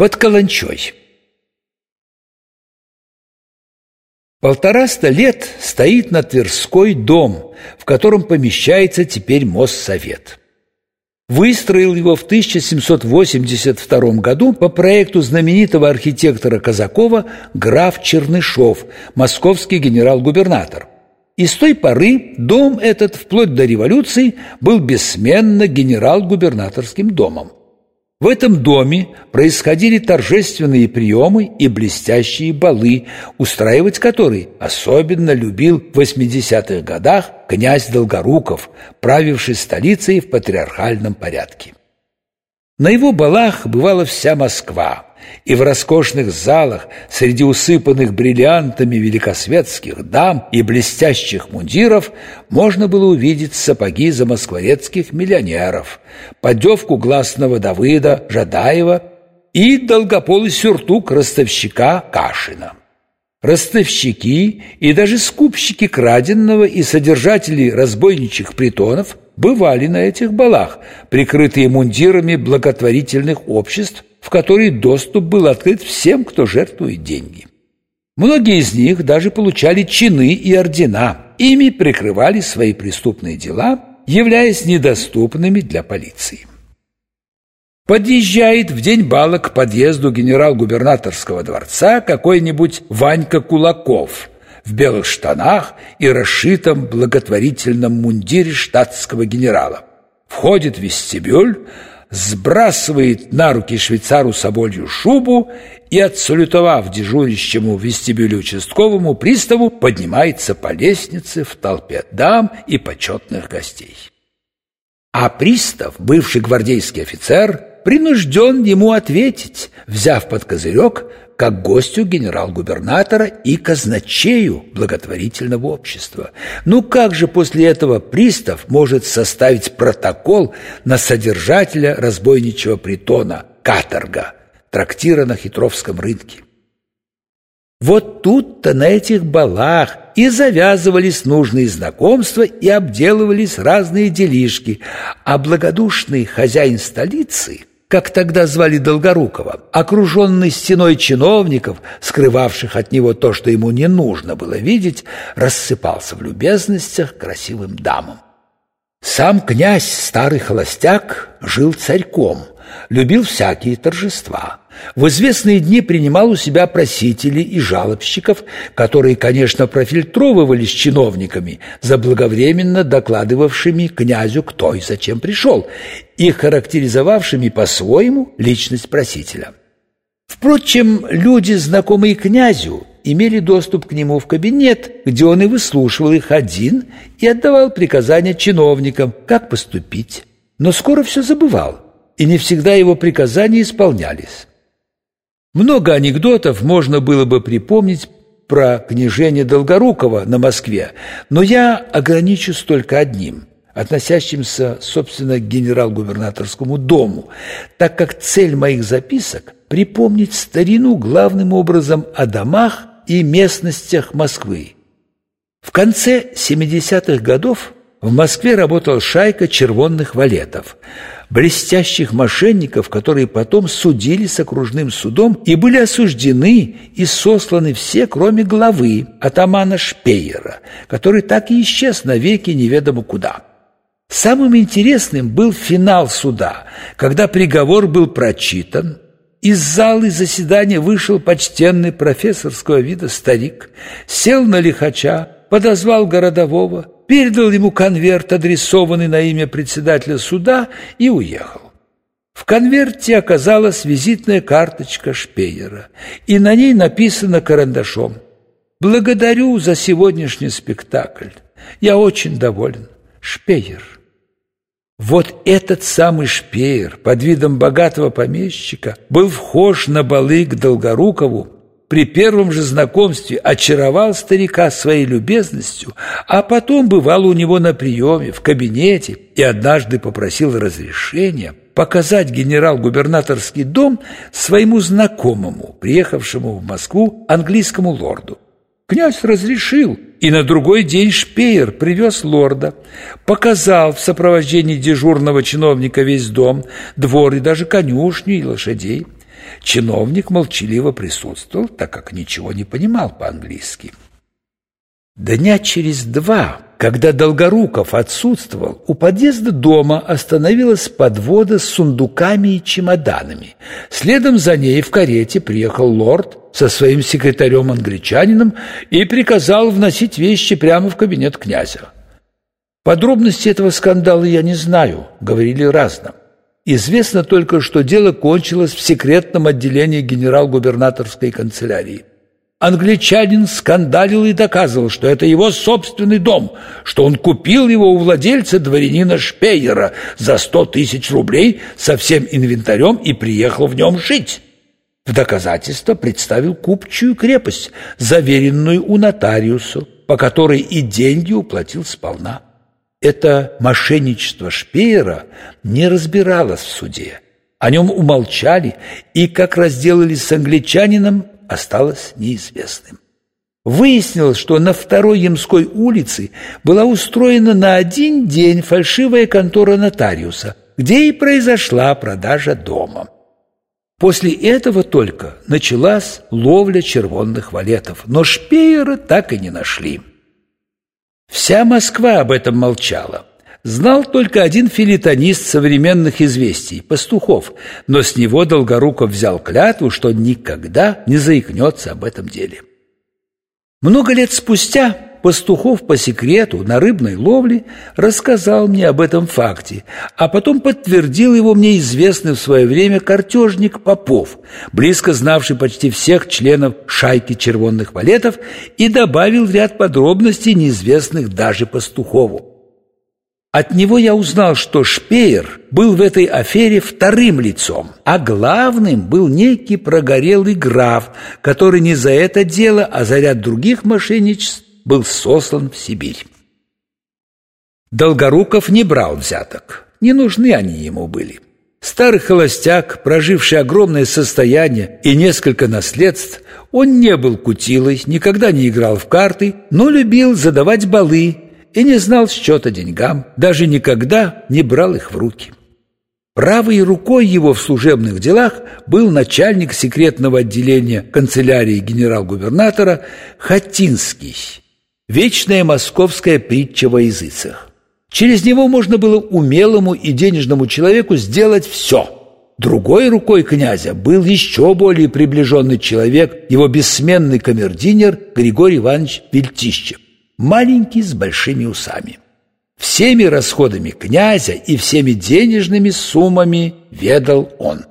Под Каланчой. Полтораста лет стоит на Тверской дом, в котором помещается теперь Моссовет. Выстроил его в 1782 году по проекту знаменитого архитектора Казакова граф Чернышов, московский генерал-губернатор. И с той поры дом этот, вплоть до революции, был бессменно генерал-губернаторским домом. В этом доме происходили торжественные приемы и блестящие балы, устраивать которые особенно любил в 80-х годах князь Долгоруков, правивший столицей в патриархальном порядке. На его балах бывала вся Москва, и в роскошных залах среди усыпанных бриллиантами великосветских дам и блестящих мундиров можно было увидеть сапоги замоскворецких миллионеров, поддевку гласного Давыда Жадаева и долгополый сюртук ростовщика Кашина. Ростовщики и даже скупщики краденного и содержатели разбойничьих притонов бывали на этих балах, прикрытые мундирами благотворительных обществ, в которые доступ был открыт всем, кто жертвует деньги. Многие из них даже получали чины и ордена, ими прикрывали свои преступные дела, являясь недоступными для полиции. Подъезжает в день бала к подъезду генерал-губернаторского дворца какой-нибудь Ванька Кулаков в белых штанах и расшитом благотворительном мундире штатского генерала. Входит в вестибюль, сбрасывает на руки швейцару соболью шубу и, отсалютовав дежурящему в вестибюле участковому приставу, поднимается по лестнице в толпе дам и почетных гостей. А пристав, бывший гвардейский офицер, принужден ему ответить, взяв под козырек как гостю генерал-губернатора и казначею благотворительного общества. Ну как же после этого пристав может составить протокол на содержателя разбойничего притона «Каторга» трактира на Хитровском рынке? Вот тут-то на этих балах и завязывались нужные знакомства и обделывались разные делишки, а благодушный хозяин столицы – как тогда звали Долгорукова, окруженный стеной чиновников, скрывавших от него то, что ему не нужно было видеть, рассыпался в любезностях красивым дамам. Сам князь, старый холостяк, жил царьком, любил всякие торжества. В известные дни принимал у себя просителей и жалобщиков, которые, конечно, профильтровывались чиновниками, заблаговременно докладывавшими князю, кто и зачем пришел, и характеризовавшими по-своему личность просителя. Впрочем, люди, знакомые князю, имели доступ к нему в кабинет, где он и выслушивал их один и отдавал приказания чиновникам, как поступить. Но скоро все забывал, и не всегда его приказания исполнялись. Много анекдотов можно было бы припомнить про княжение Долгорукова на Москве, но я ограничусь только одним, относящимся, собственно, к генерал-губернаторскому дому, так как цель моих записок – припомнить старину главным образом о домах и местностях Москвы. В конце 70-х годов в Москве работала шайка червонных валетов – блестящих мошенников, которые потом судили с окружным судом и были осуждены и сосланы все, кроме главы, атамана Шпеера, который так и исчез навеки неведомо куда. Самым интересным был финал суда, когда приговор был прочитан, из залы заседания вышел почтенный профессорского вида старик, сел на лихача, подозвал городового, передал ему конверт, адресованный на имя председателя суда, и уехал. В конверте оказалась визитная карточка Шпеера, и на ней написано карандашом «Благодарю за сегодняшний спектакль. Я очень доволен. Шпеер». Вот этот самый Шпеер под видом богатого помещика был вхож на балы к Долгорукову при первом же знакомстве очаровал старика своей любезностью, а потом бывал у него на приеме, в кабинете, и однажды попросил разрешения показать генерал-губернаторский дом своему знакомому, приехавшему в Москву английскому лорду. Князь разрешил, и на другой день Шпеер привез лорда, показал в сопровождении дежурного чиновника весь дом, двор и даже конюшню и лошадей – Чиновник молчаливо присутствовал, так как ничего не понимал по-английски. Дня через два, когда Долгоруков отсутствовал, у подъезда дома остановилась подвода с сундуками и чемоданами. Следом за ней в карете приехал лорд со своим секретарем-англичанином и приказал вносить вещи прямо в кабинет князя. Подробности этого скандала я не знаю, говорили разно. Известно только, что дело кончилось в секретном отделении генерал-губернаторской канцелярии. Англичанин скандалил и доказывал, что это его собственный дом, что он купил его у владельца дворянина Шпейера за сто тысяч рублей со всем инвентарем и приехал в нем жить. В доказательство представил купчую крепость, заверенную у нотариуса, по которой и деньги уплатил сполна. Это мошенничество Шпеера не разбиралось в суде. О нем умолчали, и как разделались с англичанином, осталось неизвестным. Выяснилось, что на второй Ямской улице была устроена на один день фальшивая контора нотариуса, где и произошла продажа дома. После этого только началась ловля червонных валетов, но Шпеера так и не нашли. Вся Москва об этом молчала. Знал только один филитонист современных известий, Пастухов, но с него Долгоруков взял клятву, что никогда не заикнется об этом деле. Много лет спустя Пастухов по секрету на рыбной ловле рассказал мне об этом факте, а потом подтвердил его мне известный в свое время картежник Попов, близко знавший почти всех членов шайки червонных валетов, и добавил ряд подробностей, неизвестных даже Пастухову. От него я узнал, что Шпеер был в этой афере вторым лицом, а главным был некий прогорелый граф, который не за это дело, а за ряд других мошенничеств был сослан в Сибирь. Долгоруков не брал взяток, не нужны они ему были. Старый холостяк, проживший огромное состояние и несколько наследств, он не был кутилой, никогда не играл в карты, но любил задавать балы и не знал счета деньгам, даже никогда не брал их в руки. Правой рукой его в служебных делах был начальник секретного отделения канцелярии генерал-губернатора Хатинский, вечная московская притча во языцах. Через него можно было умелому и денежному человеку сделать все. Другой рукой князя был еще более приближенный человек, его бессменный камердинер Григорий Иванович Вельтищев маленький с большими усами. Всеми расходами князя и всеми денежными суммами ведал он.